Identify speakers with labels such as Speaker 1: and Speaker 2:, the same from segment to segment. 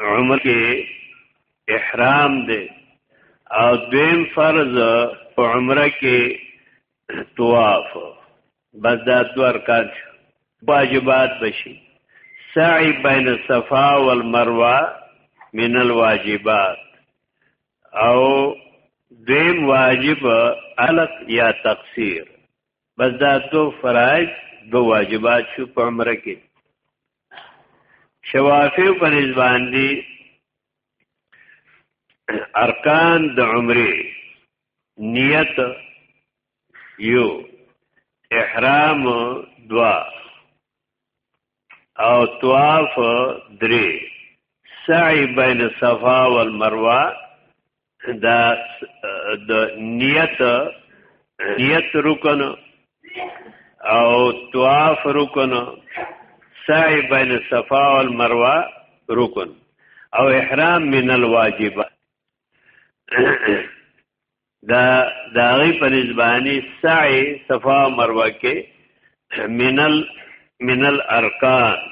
Speaker 1: عمر کې احرام دی او دویم فرض په عمره کې طواف بس دا دوه ارکان واجبات بشي سعی بین الصفا والمروه من الواجبات او دیم واجب علق یا تقصیر بس دا دو فرائض دو واجبات شو په عمره کې شوافی پر ځبان دي ارکان د عمره نیت یو احرام دوا او طواف درې سعی بین صفا والمروه دا د نیت نیت رکن او طواف رکن سعی بین صفا والمروه رکن او احرام من الواجبه دا داغی په نسبانی سعی صفا مروه کې منل منل ارکان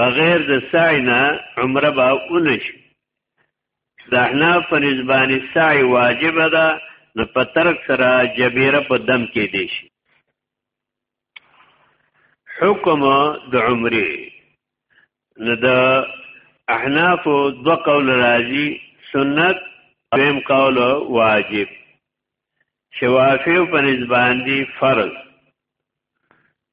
Speaker 1: بغیر د سعی نه عمره به اونش د احناف په نسبانه سعی واجب ده نو په ترک سره جبیره په دم کې دی شي حکم د عمره نو د احناف دو قول راځي سنت دویم قول واجب شوافی په نسبان دي فرض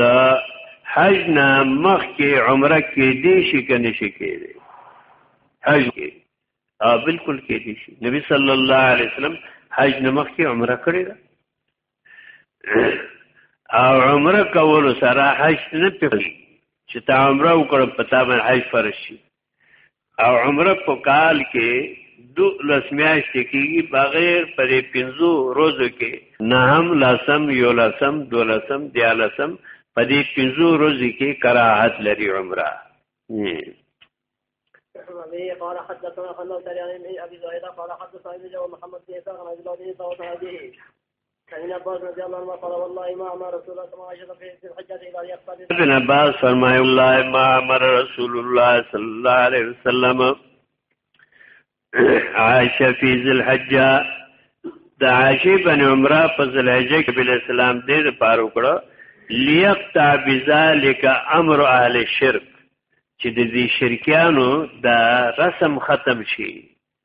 Speaker 1: د حج نه مخ کې عمره کې دې شي کنه شي کې دې حج کې ا بالکل کې دې شي نبی صلی الله علیه وسلم حج نه مخ کې عمره کړې ده او عمره کول سره حج نه پېږي چې تا عمره وکړ پتا باندې حج فرض شي او عمره په کال کې دو لسمیاشت کېږي بغیر پرې پنځو روزو کې نه هم لسم یو لسم دو لسم دیا لسم په دې پنځو روزو کې کراهت لري عمره
Speaker 2: قال حدثنا خلال تريان من ابي زهير قال حدثنا ابن محمد بن اسحاق عن ابي زهير ابن عباس رضی الله عنه قال والله ما امر رسول الله صلی الله علیه وسلم في الحجه الى يقتدي
Speaker 1: ابن عباس فرمای الله ما امر رسول الله صلی الله علیه وسلم عائشه فی ذل حجه د عائشه بن عمره په ذل حجه کې بل اسلام دې پار وکړو لیقطع بذلک امر اهل الشرک چې د دې شرکیانو د رسم ختم شي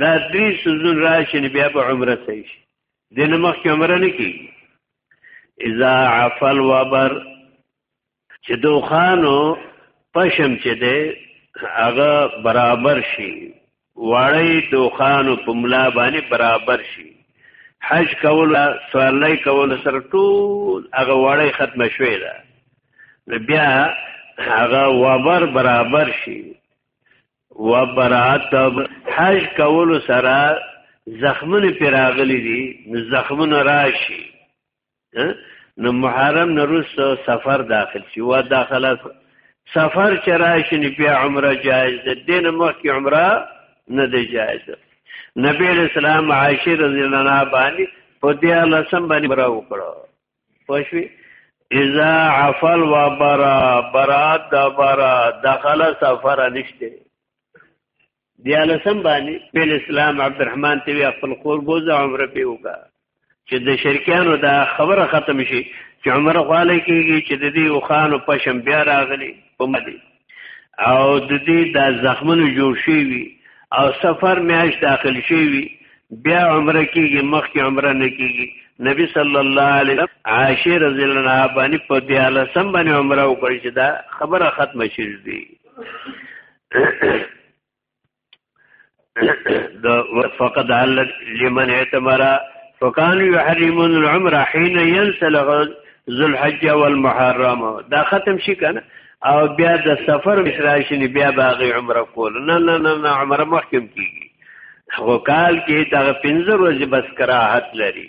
Speaker 1: دا درې سوزون راشي نو بیا به عمره صحیح شي د نه مخکې عمره نه کیږي اذا عفل وبر چې دوخانو پشم چې ده هغه برابر شي واړی دوخانو په ملا باندې برابر شي حج کول سوالای کول سره ټول هغه واړی ختم شوی ده بیا هغه وبر برابر شي و براتب حج کولو سره زخمونه پیراغلی دي نو زخمونه راشي نو محرم نه روسو سفر داخل شي و داخله سفر چې راشي نو بیا عمره جایز ده دین مخکې عمره نه دی جایز نبی اسلام عائشه رضی الله عنها باندې په دې لسم باندې عمره وکړه پښوی اذا عفل و برا برات دا برا دخل سفر نشته دیالسم باندې په اسلام عبدالرحمن تی خپل خور بوزه عمره پیوکا چې د شرکیانو دا خبره ختم شي چې عمره خاله کیږي چې د دې وخانو پښم بیا راغلي په مدي او د دې د زخمونو جوړ شوی او سفر میاش داخل شوی بیا عمره کیږي مخکې عمره نه کیږي نبی صلی الله علیه وسلم عائشه رضی الله عنها باندې په دیاله سم باندې عمره وکړي چې دا خبره ختمه شي دا فقط علت لمن اعتمر فکان یحرمون العمر حين ينسلخ ذو الحج والمحرم دا ختم شي کنه او بیا د سفر مشراشنی بیا باغی عمره کول نه نه نه نه عمره محکم کیږي خو کال کې دا 15 ورځې بس کراهت لري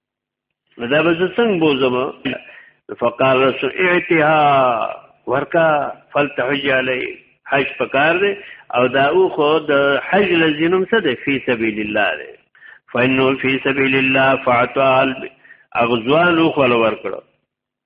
Speaker 1: دا به زه څنګه بوزم فقال رسول اعتها ورکا فلتحج علی حج پکار دی او دا او خو د حج لزینم څه دی فی سبیل الله دی فإنه فی سبیل الله فاعطال اغزوان خو ورکړو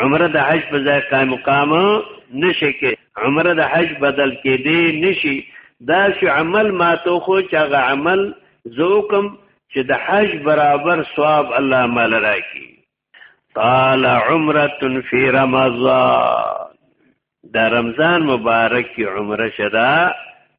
Speaker 1: عمره د حج په ځای قائم مقام نشي کې عمره د حج بدل کې دی نشي دا چې عمل ما تو خو چې هغه عمل زوکم چې د حج برابر ثواب الله مال راکي قال عمره فی رمضان دا رمضان مبارک کی عمره شدا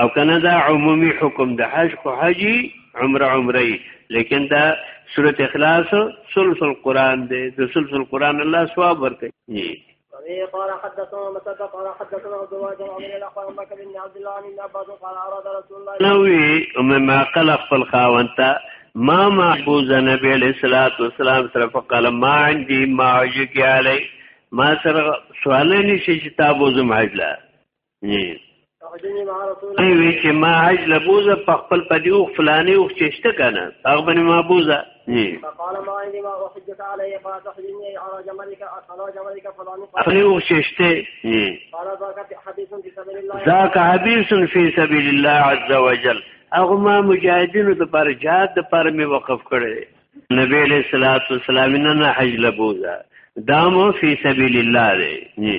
Speaker 1: او کنه دا عمومي حکم د حج خو حجي عمره عمره لیکن دا سورۃ اخلاص ثلث القرآن دی د ثلث القرآن الله ثواب ورکړي
Speaker 2: قال حدثنا مسدد قال حدثنا عبد الله بن عمر الاخبار مكه بن عبد الله بن عباس قال اراد رسول الله
Speaker 1: نوي مما قال خپل خاونتا ما محبوز نبی علیہ الصلوۃ والسلام سره فقال ما عندي ما عجك علي ما سره سوال نشي چې تابو زم حجله جی دی وی چې ما حج لبوزه په خپل په دیو فلاني او چشته کنه هغه باندې ما بوزه جی
Speaker 2: فقال ما عندي ما وحجك عليه قال تحجني على جملك على جملك فلاني
Speaker 1: فلاني او چشته جی
Speaker 2: قال ذاك حديث في سبيل الله
Speaker 1: ذاك حديث في سبيل الله عز وجل هغه ما مجاهدینو د پر جهاد د پر می وقف کړي نبی علیہ الصلوۃ والسلام نه حج لبوزا دامو فی سبیل الله دی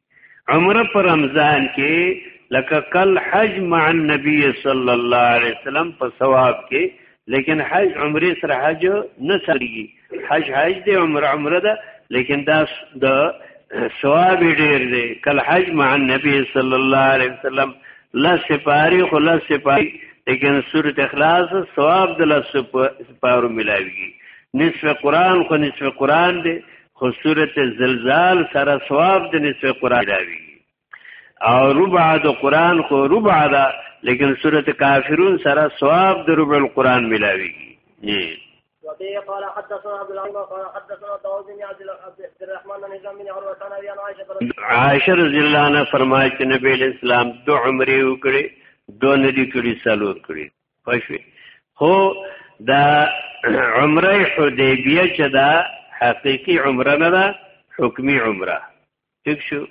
Speaker 1: عمره پر رمضان کې لکه کل حج مع النبي صلی الله علیه وسلم په ثواب کې لیکن حج عمره سره حج نه سريږي حج حج دی عمره عمره ده لیکن دا د ثواب ډیر دی کل حج مع النبي صلی الله علیه وسلم لا سپاری خو لا سپاری لیکن سورۃ اخلاص ثواب د لا سپارو ملاويږي نصف قران خو نصف قران دی خو سورت زلزال سره ثواب د نصف قران راوي او ربع د قران خو ربع ده لیکن سورت کافرون سره ثواب د ربع القران ملاوي
Speaker 2: جی وبه قال حدثنا عبد العزيز قال حدثنا داوود بن عبد الرحمن بن هشام بن عروه عن ابي عائشه
Speaker 1: عائشه رضی الله عنها فرمایي چې نبی اسلام دو عمره وکړي دو ندي کړي سلور کړي پښوی خو دا عمره حدیبیه چې دا حقيقي عمره نه ده حکمی عمره ٹھیک شو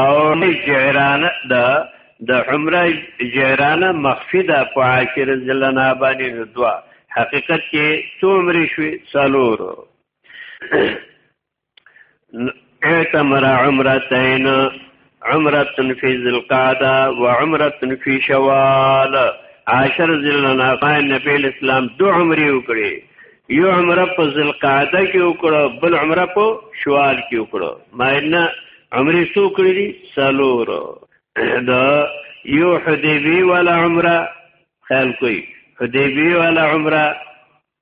Speaker 1: او جعرانه دا د عمره جعرانه مخفي ده په عاشر ځلنا باندې دوا حقیقت کې څو عمرې شوې څلور اعتمر عمرتين عمره في ذي القعده وعمره في شوال عاشر ذلنا قائم نبی اسلام دو عمره وکړي یو عمره په ذل قاعده کې وکړو بل عمره په شوال کې وکړو ماینه عمره سو کړی دي سالور دا یو حدیبی ولا عمره خیال کوي حدیبی ولا عمره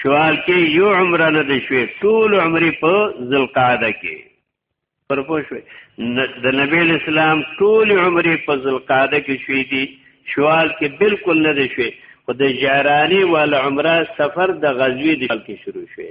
Speaker 1: شوال کې یو عمره نه دی شوی ټول عمرې په ذوالقعده کې پر پوه شوي د نبی اسلام ټول عمرې په ذوالقعده کې شوې دي شوال کې بالکل نه دی شوی خو د جارانی وال عمره سفر د غزوی د کې شروع شوی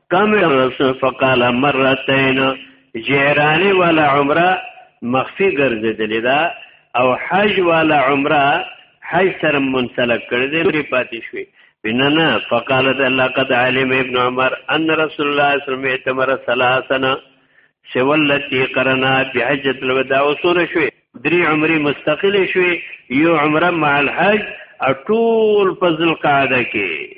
Speaker 2: کم رسول فقال مرتين
Speaker 1: جيراني ولا عمره مخفي ګرځیدلی دا او حج ولا عمره حج سره منسلک کړی دی لري پاتې شوی بننا فقالت لقد علم ابن عمر ان رسول الله صلی الله علیه وسلم اتمر ثلاثنا سولتی قرنا بحجۃ الوداع وسوره شوی درې عمره مستقل شوی یو عمره مع الحج ټول فضل قاعده کې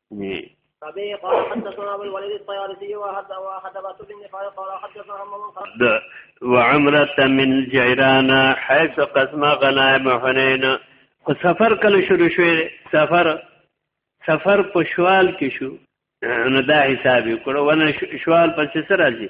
Speaker 1: وي
Speaker 2: فبه قال حدثنا ابو الوليد الطيالسي وحد وحد باسل بن خالد قال حدثنا همام قال
Speaker 1: وعمرة من جيران حيث قسم غنائم حنين خو سفر کله شروع شو سفر سفر په شوال کې شو نو دا حساب کړو ونه شوال په څه راځي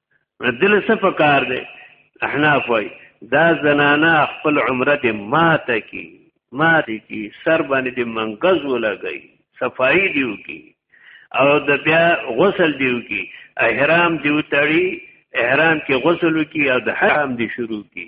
Speaker 1: دل څه په کار دی احناف وای دا زنانا خپل عمره دې ماته کی ماته کی سر باندې دې منګز ولګی صفائی دیو کی او د بیا غسل دیو کی احرام دیو تړي احرام کې غسل کی او د حرام دی شروع کی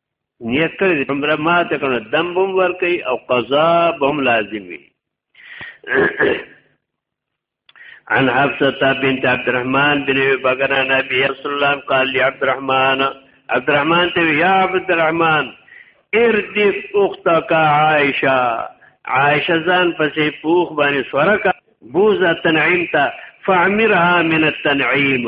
Speaker 1: نیت کړی دی عمره ماته کنه دم بم ور کوي او قضا بم لازم وي عن حفصه بنت عبد الرحمن بن بکر عن ابي رسول الله قال لي عبد الرحمن عبد الرحمن ته یا عبد الرحمن اردف اختك عائشه عائشه ځان پسې پوخ باندې سورک بوزه تنعیم ته فعمرها من التنعیم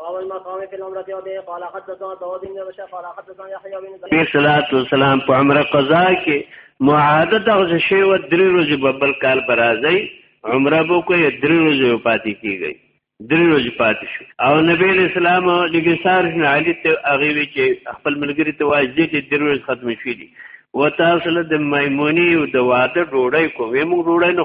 Speaker 2: باب المقام في العمرة وبه قال حدثنا داود بن بشر قال حدثنا يحيى بن
Speaker 1: زكريا عليه الصلاة والسلام په عمره قضا کې معاده دغه شی و درې ورځې په بل کال برازي عمره بو کوي درې ورځې پاتې کیږي درې ورځې پاتې شو او نبی اسلام لګي سار نه علي ته هغه وی چې خپل ملګری ته وایي چې درې ورځې ختم شي دي وتاصل د میمونی او د واده ډوړی کوي موږ ډوړی نه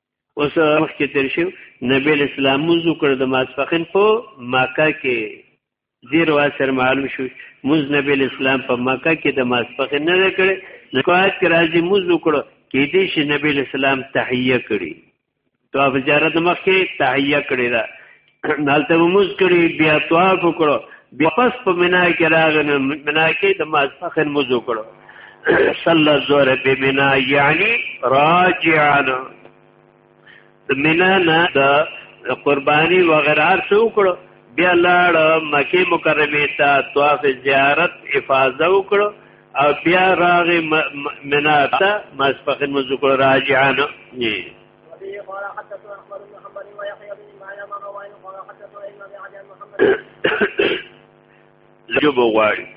Speaker 1: اوس وخت کې تیر شو نبی اسلام موږ وکړ د ماسپخین په مکه کې دیر واسر معلوم شو موږ نبی اسلام په مکه کې د ماسپخین نه کړ نو کوات کې راځي موږ وکړ کې دې شي نبی اسلام تحیه کړی تو افجارت مخ کې تحیه کړی دا دالته موږ کړی بیا طواف وکړو بیا پس په منا کې راغنه منا کې د ماسخن موږ وکړو صلی الظهر بمنا یعنی راجعا د منا نه د قربانی وغیرہ څو وکړو بیا لاړ مکه مکرمه ته طواف زیارت افاظه وکړو او بیا راغی منا ته ماسخن موږ وکړو راجعا نه وبه
Speaker 2: قال حدثنا احمد بن محمد ويحيى بن معين عن رواه قال حدثنا ابن ابي عدي محمد
Speaker 1: جب غواړي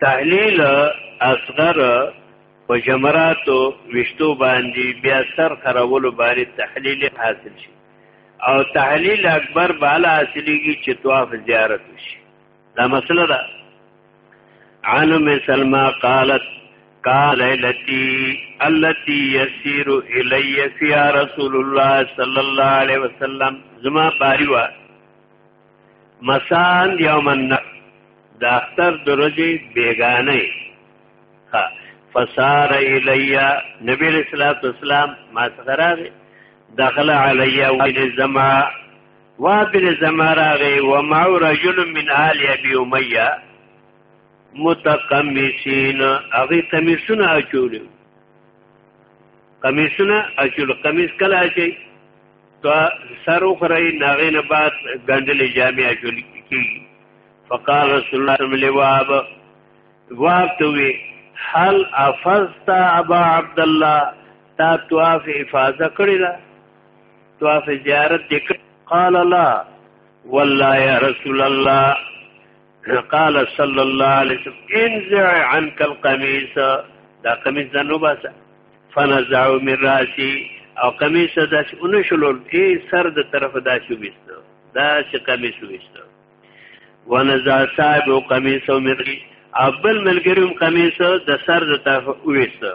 Speaker 1: تحلیل اصغر په جمراتو وشتو باندې بیا سر خرولو باندې تحلیل حاصل شي او تحلیل اکبر بالا حاصلېږي چې طواف زیارت شي دا مسله ده عن ام سلمہ قالت قال التي التي يسير الي فيها رسول الله صلى الله عليه وسلم زما باریوا مسان یوم النق د اختر درجه بیگانه ها فسار الی نبی رسول الله والسلام ما سره دخل علی وجه زما وابن زمراغه ومع رجل من آل ابي اميه متقمسین هغه کمیسونه اچول کمیسونه اچول کمیس کله اچي تو سر اخره ناغین بعد غندل جامع اچول کی فقال رسول الله صلی الله علیه وسلم واقتوی هل افزت ابا عبد الله تا طواف افاظه کړی دا طواف زیارت دې قال لا والله يا رسول الله قال صلى الله عليه وسلم انزع عنك القميص دا قميص د نو باسه فنزعوا من راسي او قميص د اونې شلول ای سر د طرف دا شو وستو دا چې قميص وستو ونزع صاحب قميص من راسي ابل ملګریم قميص د سر د طرف وستو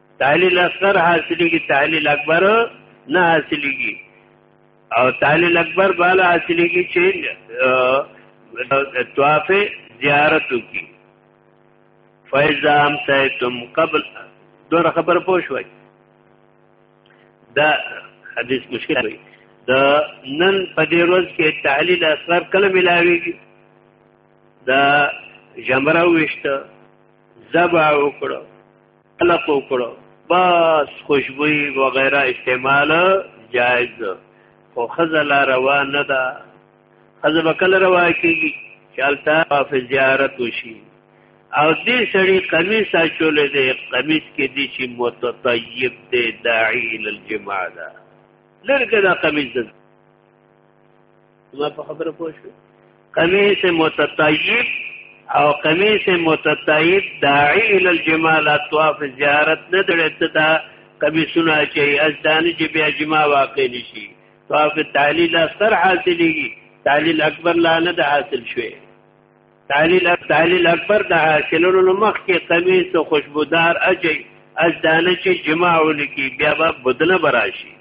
Speaker 1: تحلیل اصغر حاصلېږي تحلیل اکبر نه حاصلېږي او تحلیل اکبر بالا حاصلېږي چې طواف زیارت وکړي فایزا هم سایتم قبل دور خبر پوه شوي دا حدیث مشکل دی د نن په دې ورځ کې تحلیل اصغر کله ملاويږي دا جمره وشته زبع وکړو خلق وکړو بس خوشبوئی وغیرہ استعمال جائز ده خو خزه لا روا نه ده خزه به کله روا کېږي چې هلته په زیارت وشي او دې سړي قمیص اچولی دی قمیص کې دی چې متطیب دی داعي للجماع ده لرګه دا قمیص ده زما په خبره پوه شو قمیص متطیب او قمیص متطیب داعی ال الجمال اطواف زیارت نه دړت دا قمیصونه چې از دانه چې بیا جما واقع نشي طواف تعلیل اثر حاصلېږي تعلیل اکبر لا نه د حاصل شوي تعلیل تعلیل اکبر د حاصلولو مخ کې قمیص او خوشبودار اجي از دانه چې جما ولکی بیا به بدله براشي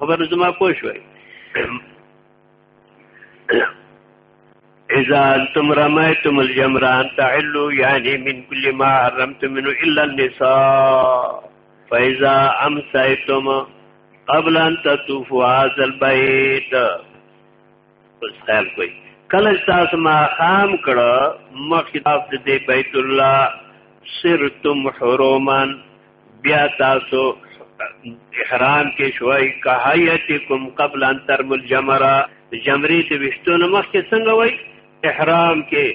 Speaker 1: خبر زما پوه شوي اذا انتم رميتم الجمران تعلوا يعني من كل ما حرمتم منه الا النساء فاذا امسيتم قبل ان تطوفوا هذا البيت بس خیال کوئی کله تاسو ما خام کړه مخاف دې بیت الله سرتم حرومان بیا تاسو احرام کې شوي کهایتکم قبل ان ترمل جمره جمرې ته وشتونه مخکې څنګه وای احرام کې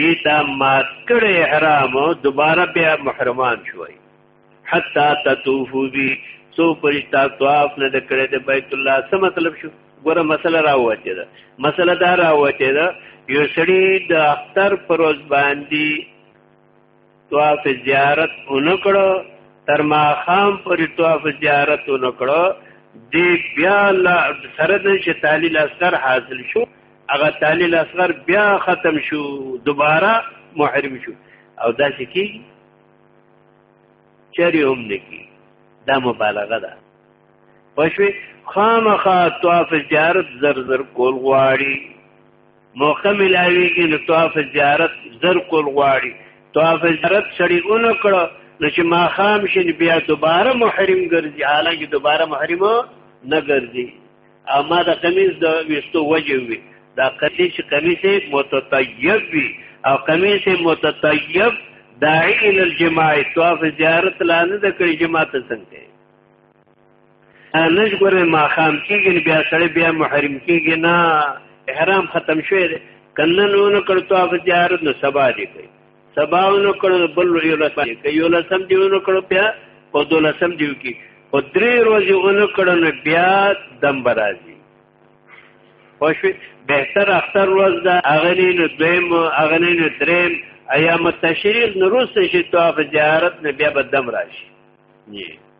Speaker 1: یی دا مات کړي احرام دوباره بیا محرمان شوي حتا تطوفو بی سو پر طواف نه د کړه د بیت الله څه مطلب شو ګوره مسله راوته ده مسله دا راوته ده یو سړی د اختر پروز باندې طواف زیارت اونکړو تر ما خام پر طواف زیارت اونکړو دی بیا لا سره د چې تعلیل اصغر حاصل شو هغه تعلیل اصغر بیا ختم شو دوباره محرم شو او دا چې کی چری هم نکی دا مبالغه ده پښوی خامخا طواف زیارت زر زر کول غواړي موقع ملاویږي نو طواف زیارت زر کول غواړي طواف زیارت سړی اونو کړو نو چې ما خام شین بیا دوباره محرم ګرځي حالانکه دوباره محرم نه ګرځي اما د قمیص د وستو وجه وي دا قمیص چې قمیص متطیب وي او قمیص متطیب داعی ال الجماع طواف زیارت لاندې د کړي جماعت څنګه لږ ګورې ماښام کېږي بیا سړی بیا محرم کېږي نه احرام ختم شوی دی که نن ونه کړ طواف زیارت نو سبا دې کوي سبا ونه کړ بل یولس دې کوي یولسم دې ونه کړ بیا په دولسم دې وکړي خو درې ورځې ونه کړ نو بیا دم به راځي پوه شوې بهتر اختر ورځ ده هغه نه نو دویم هغه نه نو دریم ایام تشریق نه وروسته چې طواف زیارت نه بیا به دم راشي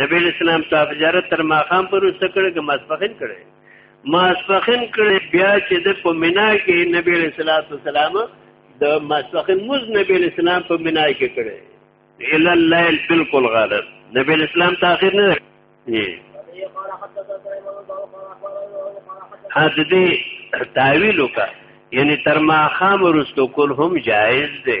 Speaker 1: نبی اسلام صاحب زیارت تر ماقام پر وسته کړي که مسبخین کړي مسبخین کړي بیا چې د په مینا کې نبی اسلام والسلام د مسبخین مز نبی اسلام په مینا کې کړي الا الليل بالکل غالب نبی اسلام تاخير نه دی حددي تعویل وکړه یعنی تر ما خام ورستو کول هم جایز دی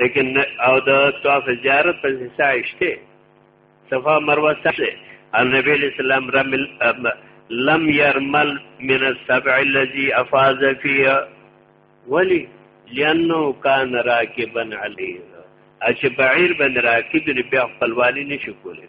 Speaker 1: لیکن او د طواف زیارت په سعی شته صفا مروه سعی النبي الاسلام رمل لم يرمل من السبع الذي افاز فيها ولي لانه كان راكبا عليه اچ بعير بن راكب بیا خپلوالي نشو کولای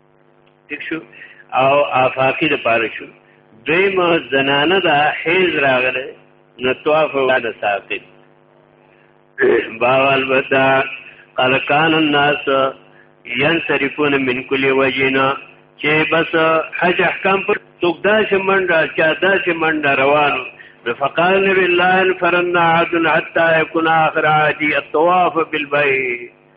Speaker 1: ټیک شو او آفاقی د پاره شو دویم زنانه دا حیز راغله نو طواف ولا ساقط باوال ودا قال کان الناس ينصرفون من كل وجهنا چې بس حج احکام پر څوک دا چې منډه چا دا چې منډه روانو نو فقال نبی الله فرنا عدن حتى يكون اخر عادي الطواف بالبيت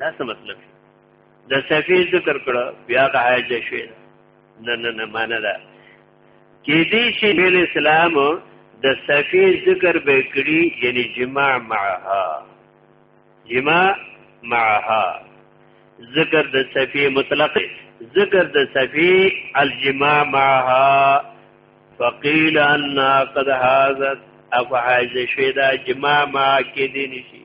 Speaker 1: دا څه مطلب شو د صفی ذکر کړه بیا د حج شوی نه نه نه معنا ده کې دې چې نبی اسلام د صفی ذکر به کړي یعنی جماع معها جماع معها ذکر د صفی مطلق ذکر د صفی الجماع معها فقیل ان قد حاضت افحاج شیدا جماع ما کې دې نشي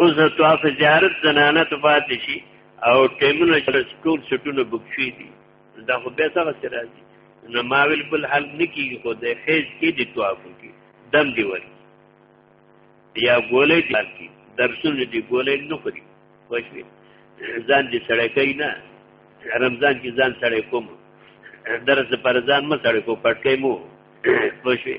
Speaker 1: اوس د طواف زیارت زنانه ته پاتې شي او ټیمونه چې ټول سټونه بک شي دي دا خو به څنګه سره راځي نو ما ویل بل حل نکي خو د خیز کې دي طواف کې دم دی وري یا ګولې دي کې درسونه دي ګولې نه خوري وښوي ځان دې سړی کوي نه رمضان کې ځان سړی کوم درس پر ځان مې سړی کو پټکې مو وښوي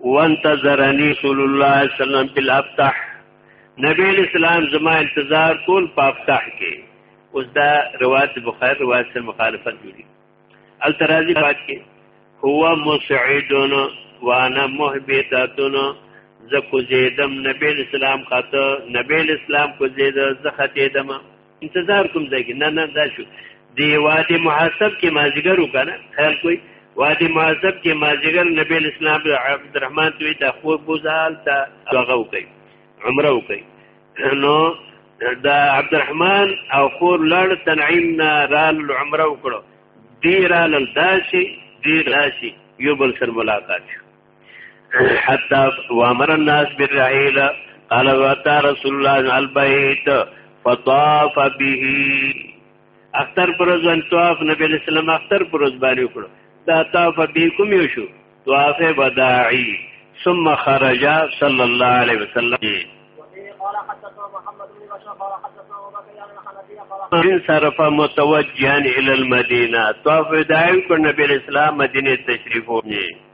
Speaker 1: وانتظرني رسول الله صلی الله علیه وسلم بالافتح نبی اسلام زما انتظار کول په افتح کې اوس دا روایت بخاری روایت سره مخالفت جوړي الترازی بات کې هو مسعدون وانا محبتاتون زکو زیدم نبی اسلام خاطر نبی اسلام کو زید زخه دیدم انتظار کوم ځای کې نه نه دا شو دی وادي محاسب کې مازیګر وکنه خیال کوي وادي محاسب کې مازیګر نبی اسلام عبدالرحمن توی ته خو بوزال ته هغه وکي عمره وکي نو دا عبدالرحمن او خور لړ تنعیم نه رال عمره وکړو دی رال داشي دی راشي یو بل سره ملاقات شو حتى وامر الناس بالرحيل قال واتى رسول الله البيت فطاف به اختر پروز ان طواف نبی اسلام اختر پروز باندې وکړو دا طواف به کوم یو شو طواف وداعی ثم خرج صلى الله عليه وسلم
Speaker 2: ان
Speaker 1: صرف متوجها الى المدينه طواف وداعی کو نبی اسلام مدینه تشریف
Speaker 2: وکړي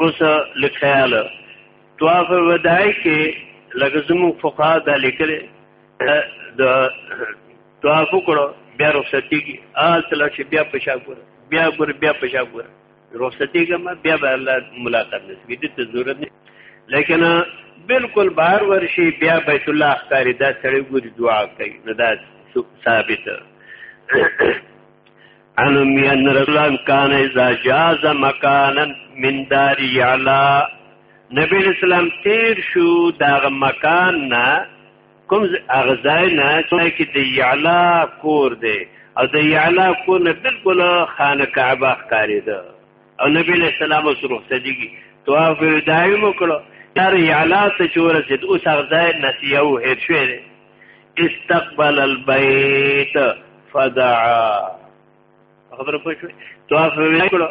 Speaker 1: اوس لکیاله طواف ودای کې لکه زمو فقها دا لیکل د طواف کړو بیا رخصتي کې آل تل چې بیا پښا ګور بیا ګور بیا پښا ګور رخصتي کما بیا به الله ملاقات نسبی د ضرورت نه لیکن بالکل بار ورشي بیا بیت الله اختاری دا سړی ګوري دعا کوي نو دا ثابت علم ان رسولان کان اذا جاز مکانا من دار یعلا نبی اسلام تیر شو دا مکان نا کوم اغزای نا چې د یعلا کور دی او د یعلا کور نه بالکل خانه کعبه ښکارې ده او نبی اسلام اوس رخصتیږي طواف دایم وکړو تر یعلا ته چورسید اوس اغزای نسیو هیر شوی استقبل البيت فدعا خبر پوه شو طواف وکړو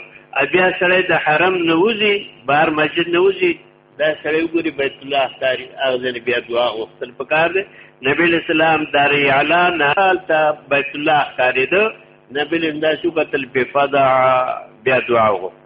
Speaker 1: بیا سړی د حرم نه وځي بار مسجد نه وځي دا سړی وګوري بیت الله تاری اغزن بیا دعا وختل پکار دی نبی اسلام دار اعلی نه تا بیت الله تاری دو نبی لندا شو قتل په فدا بیا دعا وغوښت